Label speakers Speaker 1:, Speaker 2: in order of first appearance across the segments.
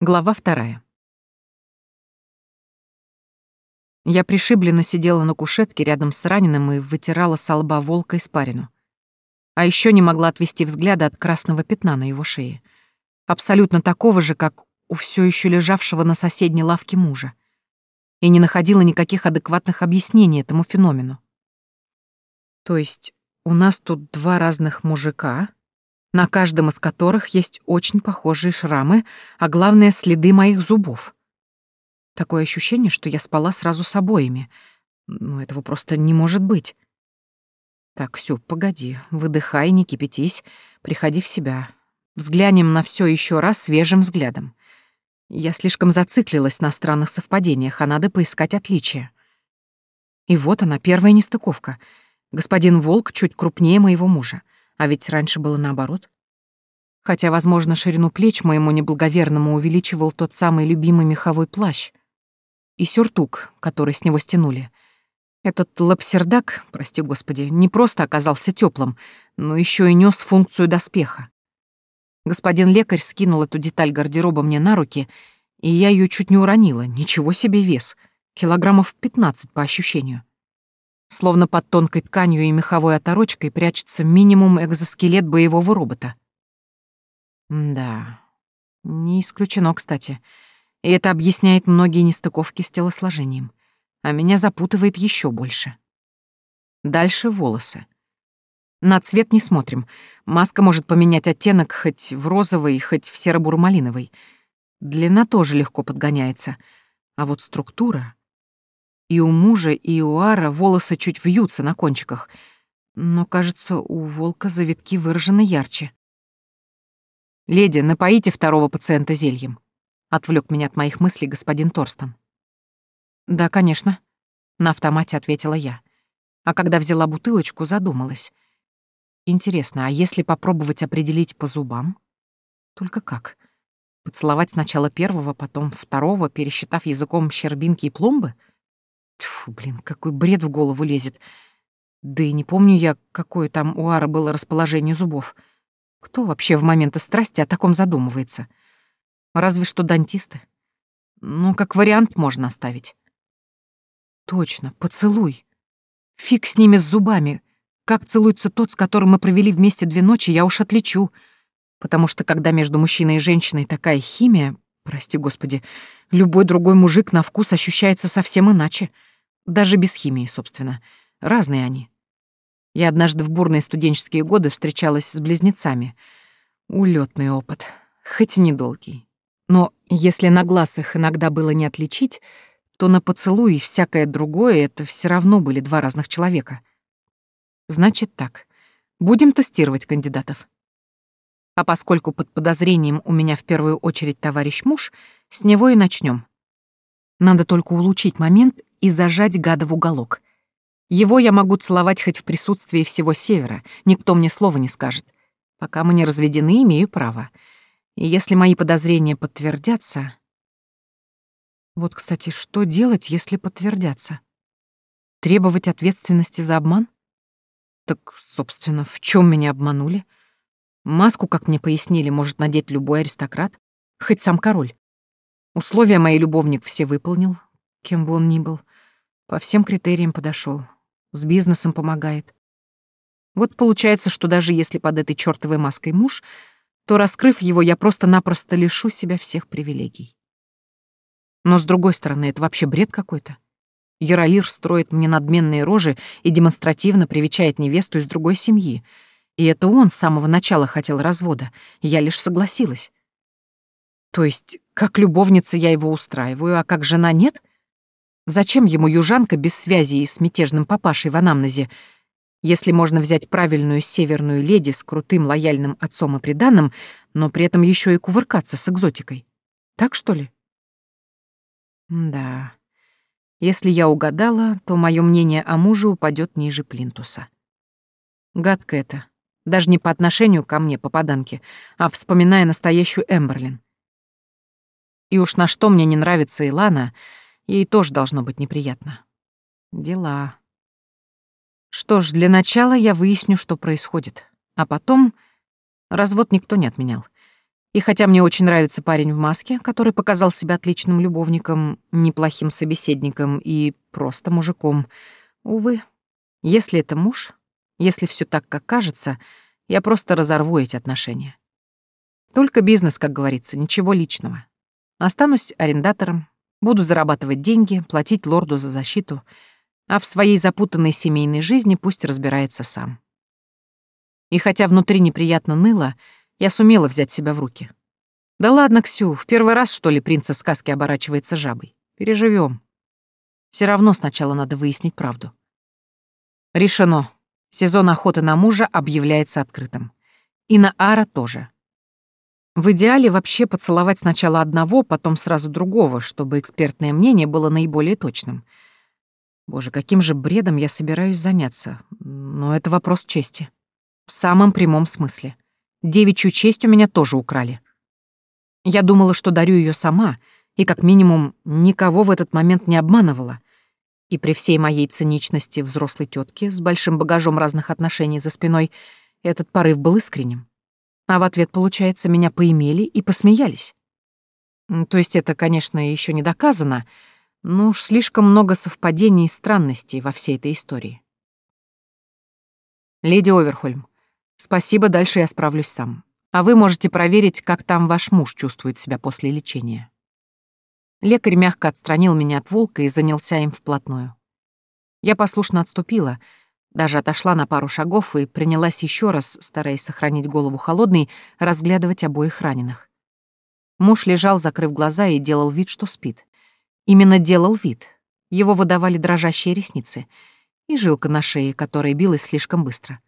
Speaker 1: Глава вторая. Я пришибленно сидела на кушетке рядом с раненым и вытирала со лба волка испарину. А еще не могла отвести взгляда от красного пятна на его шее. Абсолютно такого же, как у все еще лежавшего на соседней лавке мужа. И не находила никаких адекватных объяснений этому феномену. То есть у нас тут два разных мужика, на каждом из которых есть очень похожие шрамы, а главное — следы моих зубов. Такое ощущение, что я спала сразу с обоими. Ну, этого просто не может быть. Так, Сю, погоди, выдыхай, не кипятись, приходи в себя. Взглянем на все еще раз свежим взглядом. Я слишком зациклилась на странных совпадениях, а надо поискать отличия. И вот она, первая нестыковка. Господин Волк чуть крупнее моего мужа. А ведь раньше было наоборот. Хотя, возможно, ширину плеч моему неблаговерному увеличивал тот самый любимый меховой плащ и сюртук, который с него стянули. Этот лапсердак, прости господи, не просто оказался теплым, но еще и нес функцию доспеха. Господин лекарь скинул эту деталь гардероба мне на руки, и я ее чуть не уронила. Ничего себе вес. Килограммов 15 по ощущению. Словно под тонкой тканью и меховой оторочкой прячется минимум экзоскелет боевого робота. Да, не исключено, кстати. И это объясняет многие нестыковки с телосложением. А меня запутывает еще больше. Дальше волосы. На цвет не смотрим. Маска может поменять оттенок хоть в розовый, хоть в серо-бурмалиновый. Длина тоже легко подгоняется. А вот структура... И у мужа, и у Ара волосы чуть вьются на кончиках, но, кажется, у волка завитки выражены ярче. «Леди, напоите второго пациента зельем», — отвлек меня от моих мыслей господин Торстон. «Да, конечно», — на автомате ответила я. А когда взяла бутылочку, задумалась. Интересно, а если попробовать определить по зубам? Только как? Поцеловать сначала первого, потом второго, пересчитав языком щербинки и пломбы — Тьфу, блин, какой бред в голову лезет. Да и не помню я, какое там у Ара было расположение зубов. Кто вообще в моменты страсти о таком задумывается? Разве что дантисты. Ну, как вариант можно оставить. Точно, поцелуй. Фиг с ними с зубами. Как целуется тот, с которым мы провели вместе две ночи, я уж отличу. Потому что когда между мужчиной и женщиной такая химия, прости господи, любой другой мужик на вкус ощущается совсем иначе. Даже без химии, собственно. Разные они. Я однажды в бурные студенческие годы встречалась с близнецами. Улетный опыт, хоть и недолгий. Но если на глаз их иногда было не отличить, то на поцелуй и всякое другое это все равно были два разных человека. Значит так, будем тестировать кандидатов. А поскольку под подозрением у меня в первую очередь товарищ муж, с него и начнем. Надо только улучшить момент и зажать гада в уголок. Его я могу целовать хоть в присутствии всего Севера, никто мне слова не скажет. Пока мы не разведены, имею право. И если мои подозрения подтвердятся... Вот, кстати, что делать, если подтвердятся? Требовать ответственности за обман? Так, собственно, в чем меня обманули? Маску, как мне пояснили, может надеть любой аристократ, хоть сам король. Условия мои любовник все выполнил, кем бы он ни был. По всем критериям подошел. С бизнесом помогает. Вот получается, что даже если под этой чёртовой маской муж, то, раскрыв его, я просто-напросто лишу себя всех привилегий. Но, с другой стороны, это вообще бред какой-то. Яролир строит мне надменные рожи и демонстративно привечает невесту из другой семьи. И это он с самого начала хотел развода, я лишь согласилась. То есть, как любовница я его устраиваю, а как жена нет? Зачем ему южанка без связи и с мятежным папашей в анамнезе, если можно взять правильную северную леди с крутым лояльным отцом и приданным, но при этом еще и кувыркаться с экзотикой? Так что ли? Да. Если я угадала, то мое мнение о муже упадет ниже плинтуса. Гадко это. Даже не по отношению ко мне, попаданке, а вспоминая настоящую Эмберлин. И уж на что мне не нравится Илана — Ей тоже должно быть неприятно. Дела. Что ж, для начала я выясню, что происходит. А потом развод никто не отменял. И хотя мне очень нравится парень в маске, который показал себя отличным любовником, неплохим собеседником и просто мужиком, увы, если это муж, если все так, как кажется, я просто разорву эти отношения. Только бизнес, как говорится, ничего личного. Останусь арендатором, буду зарабатывать деньги, платить лорду за защиту, а в своей запутанной семейной жизни пусть разбирается сам. И хотя внутри неприятно ныло, я сумела взять себя в руки. Да ладно, Ксю, в первый раз, что ли, принца сказки оборачивается жабой. Переживем. Все равно сначала надо выяснить правду. Решено. Сезон охоты на мужа объявляется открытым. И на Ара тоже. В идеале вообще поцеловать сначала одного, потом сразу другого, чтобы экспертное мнение было наиболее точным. Боже, каким же бредом я собираюсь заняться? Но это вопрос чести. В самом прямом смысле. Девичью честь у меня тоже украли. Я думала, что дарю ее сама, и как минимум никого в этот момент не обманывала. И при всей моей циничности взрослой тетки с большим багажом разных отношений за спиной этот порыв был искренним. А в ответ, получается, меня поимели и посмеялись. То есть это, конечно, еще не доказано, но уж слишком много совпадений и странностей во всей этой истории. Леди Оверхольм, Спасибо, дальше я справлюсь сам. А вы можете проверить, как там ваш муж чувствует себя после лечения. Лекарь мягко отстранил меня от волка и занялся им вплотную. Я послушно отступила, даже отошла на пару шагов и принялась еще раз, стараясь сохранить голову холодной, разглядывать обоих раненых. Муж лежал, закрыв глаза, и делал вид, что спит. Именно делал вид. Его выдавали дрожащие ресницы и жилка на шее, которая билась слишком быстро.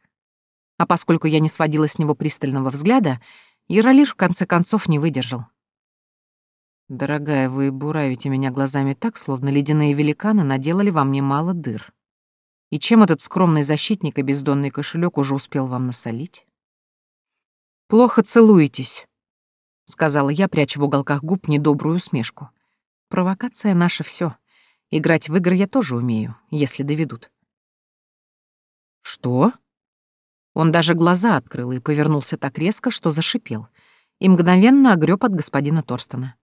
Speaker 1: А поскольку я не сводила с него пристального взгляда, Яролир в конце концов не выдержал. «Дорогая, вы буравите меня глазами так, словно ледяные великаны наделали во мне мало дыр. И чем этот скромный защитник и бездонный кошелек уже успел вам насолить?» «Плохо целуетесь», — сказала я, пряча в уголках губ недобрую усмешку. «Провокация — наше все. Играть в игры я тоже умею, если доведут». «Что?» Он даже глаза открыл и повернулся так резко, что зашипел, и мгновенно огреб от господина Торстона.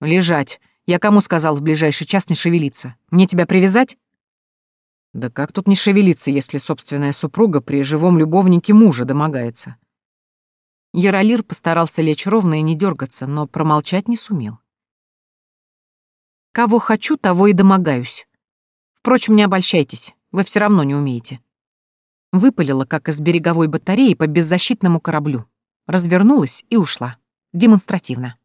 Speaker 1: «Лежать! Я кому сказал в ближайший час не шевелиться? Мне тебя привязать?» «Да как тут не шевелиться, если собственная супруга при живом любовнике мужа домогается?» Яролир постарался лечь ровно и не дергаться, но промолчать не сумел. «Кого хочу, того и домогаюсь. Впрочем, не обольщайтесь, вы все равно не умеете. Выпалила, как из береговой батареи по беззащитному кораблю. Развернулась и ушла. Демонстративно.